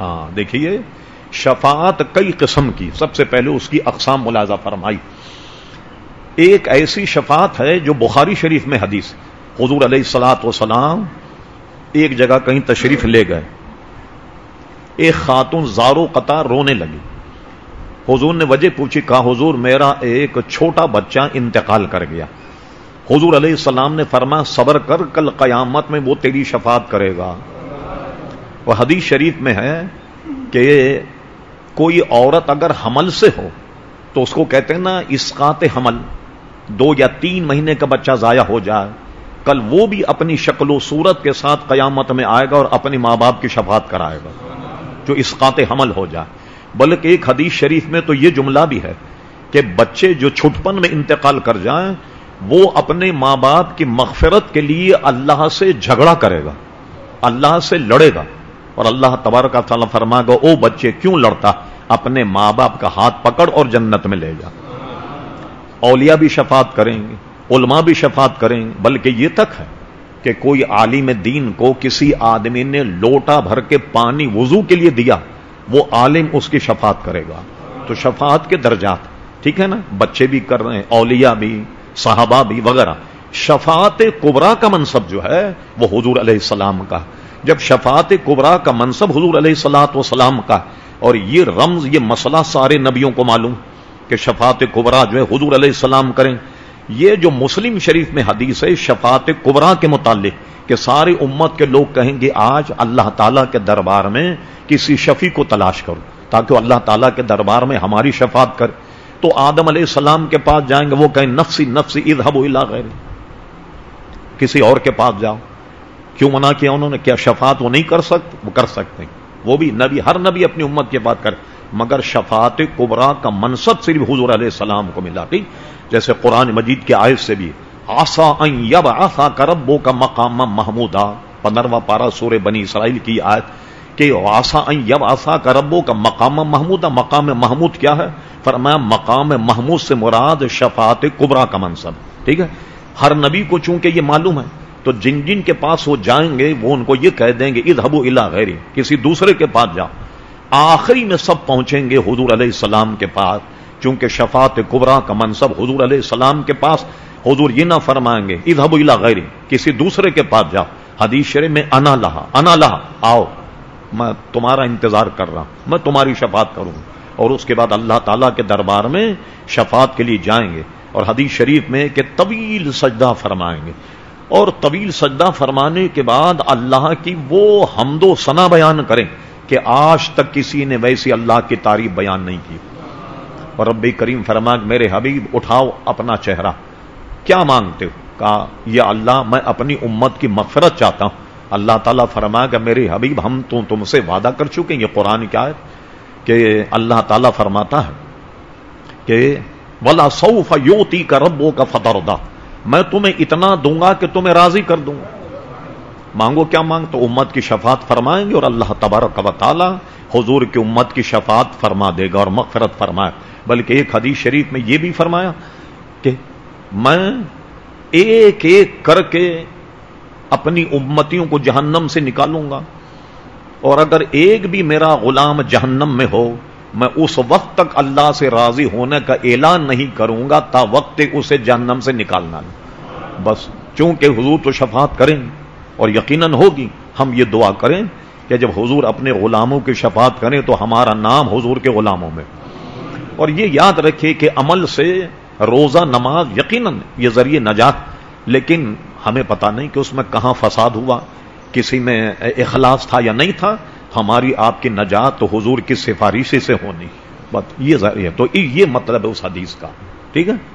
ہاں دیکھیے، شفاعت کئی قسم کی، سب سے پہلے اس کی اقسام ملازہ فرمائی۔ ایک ایسی شفاعت ہے جو بخاری شریف میں حدیث حضور علیہ السلاط وسلام ایک جگہ کہیں تشریف لے گئے۔ ایک خاتون زارو قطار رونے لگی۔ حضور نے وجہ پوچھی، کہا، حضور، میرا ایک چھوٹا بچہ انتقال کر گیا۔ حضور علیہ السلام نے فرما صبر کر، کل قیامت میں وہ تیری شفاعت کرے گا۔ وہ حدیث شریف میں ہے کہ کوئی عورت اگر حمل سے ہو تو اس کو کہتے ہیں نا اسقات حمل، دو یا تین مہینے کا بچہ ضائع ہو جائے، کل وہ بھی اپنی شکل و صورت کے ساتھ قیامت میں آئے گا اور اپنی ماں باپ کی شفاعت کرائے گا، جو اسقات حمل ہو جائے۔ بلکہ ایک حدیث شریف میں تو یہ جملہ بھی ہے کہ بچے جو چھٹپن میں انتقال کر جائیں، وہ اپنے ماں باپ کی مغفرت کے لیے اللہ سے جھگڑا کرے گا، اللہ سے لڑے گا۔ اور اللہ تبارک تعالیٰ فرما گا او بچے، کیوں لڑتا؟ اپنے ماں باپ کا ہاتھ پکڑ اور جنت میں لے جا۔ اولیاء بھی شفاعت کریں گے، علماء بھی شفاعت کریں گے، بلکہ یہ تک ہے کہ کوئی عالم دین کو کسی آدمی نے لوٹا بھر کے پانی وضو کے لیے دیا، وہ عالم اس کی شفاعت کرے گا۔ تو شفاعت کے درجات، ٹھیک ہے نا؟ بچے بھی کر رہے ہیں، اولیاء بھی، صحابہ بھی، وغیرہ۔ شفاعت کبرا کا منصب جو ہے، وہ حضور علیہ السلام کا جب شفاعت کبرا کا منصب حضور علیہ السلاط وسلام کا اور یہ رمز، یہ مسئلہ سارے نبیوں کو معلوم کہ شفاعت کبرا جو ہے حضور علیہ السلام کریں۔ یہ جو مسلم شریف میں حدیث ہے، شفاعت کبرا کے متعلق کہ سارے امت کے لوگ کہیں گے، آج اللہ تعالیٰ کے دربار میں کسی شفیع کو تلاش کرو، تاکہ اللہ تعالیٰ کے دربار میں ہماری شفاعت کر۔ تو آدم علیہ السلام کے پاس جائیں گے، وہ کہیں، نفسی نفسی ادھب اللہ غیر کسی اور کے پاس جاؤ۔ کیوں منع کیا انہوں نے؟ کیا شفاعت وہ نہیں کر سکتے وہ کر سکتے ہیں۔ وہ بھی نبی، ہر نبی اپنی امت کے بات کر مگر شفاعت کبرا کا منصب صرف حضور علیہ السلام کو ملا۔ ٹھیک؟ جیسے قرآن مجید کے آیت سے بھی۔ آسا یب آسا کربو کا مقام محمود پندرواں پارا سورہ بنی اسرائیل کی آیت کہ آسا یب آسا کربو کا مقام محمود مقام محمود کیا ہے؟ فرمایا مقام محمود سے مراد شفاعت کبرا کا منصب۔ ٹھیک ہے؟ ہر نبی کو چونکہ یہ معلوم ہے تو جن جن کے پاس وہ جائیں گے وہ ان کو یہ کہہ دیں گے ادھبو الا غیری کسی دوسرے کے پاس جاؤ۔ آخری میں سب پہنچیں گے حضور علیہ السلام کے پاس، چونکہ شفاعت کبرا کا منصب حضور علیہ السلام کے پاس۔ حضور یہ نہ فرمائیں گے ادھب الا غیری کسی دوسرے کے پاس جاؤ۔ حدیث شرح میں انا لہا انا لہا، آؤ، میں تمہارا انتظار کر رہا ہوں، میں تمہاری شفاعت کروں۔ اور اس کے بعد اللہ تعالیٰ کے دربار میں شفاعت کے لیے جائیں گے۔ اور حدیث شریف میں کہ طویل سجدہ فرمائیں گے۔ اور طویل سجدہ فرمانے کے بعد اللہ کی وہ حمد و ثنا بیان کریں کہ آج تک کسی نے ویسی اللہ کی تعریف بیان نہیں کی۔ اور ربی کریم فرما میرے حبیب اٹھاؤ اپنا چہرہ۔ کیا مانگتے ہو؟ کہا یہ اللہ، میں اپنی امت کی مغفرت چاہتا ہوں۔ اللہ تعالیٰ فرما کہ میرے حبیب، ہم تو تم سے وعدہ کر چکے یہ قرآن کیا ہے کہ اللہ تعالیٰ فرماتا ہے کہ ولا سوف یوتی کا ربو کا فتح میں تمہیں اتنا دوں گا کہ تمہیں راضی کر دوں۔ گا مانگو کیا مانگ؟ تو امت کی شفاعت فرمائیں گے اور اللہ تبارک و تعالی حضور کی امت کی شفاعت فرما دے گا اور مغفرت فرمائے۔ بلکہ ایک حدیث شریف میں یہ بھی فرمایا کہ میں ایک ایک کر کے اپنی امتیوں کو جہنم سے نکالوں گا۔ اور اگر ایک بھی میرا غلام جہنم میں ہو میں اس وقت تک اللہ سے راضی ہونے کا اعلان نہیں کروں گا، تا وقت اسے جہنم سے نکالنا بس چونکہ حضور تو شفاعت کریں اور یقیناً ہوگی، ہم یہ دعا کریں کہ جب حضور اپنے غلاموں کی شفاعت کریں تو ہمارا نام حضور کے غلاموں میں۔ اور یہ یاد رکھے کہ عمل سے روزہ، نماز یقیناً یہ ذریعے نجات، لیکن ہمیں پتا نہیں کہ اس میں کہاں فساد ہوا، کسی میں اخلاص تھا یا نہیں تھا ہماری آپ کی نجات تو حضور کی سفارشی سے ہونی۔ بات یہ ذریعہ تو یہ مطلب ہے اس حدیث کا۔ ٹھیک ہے؟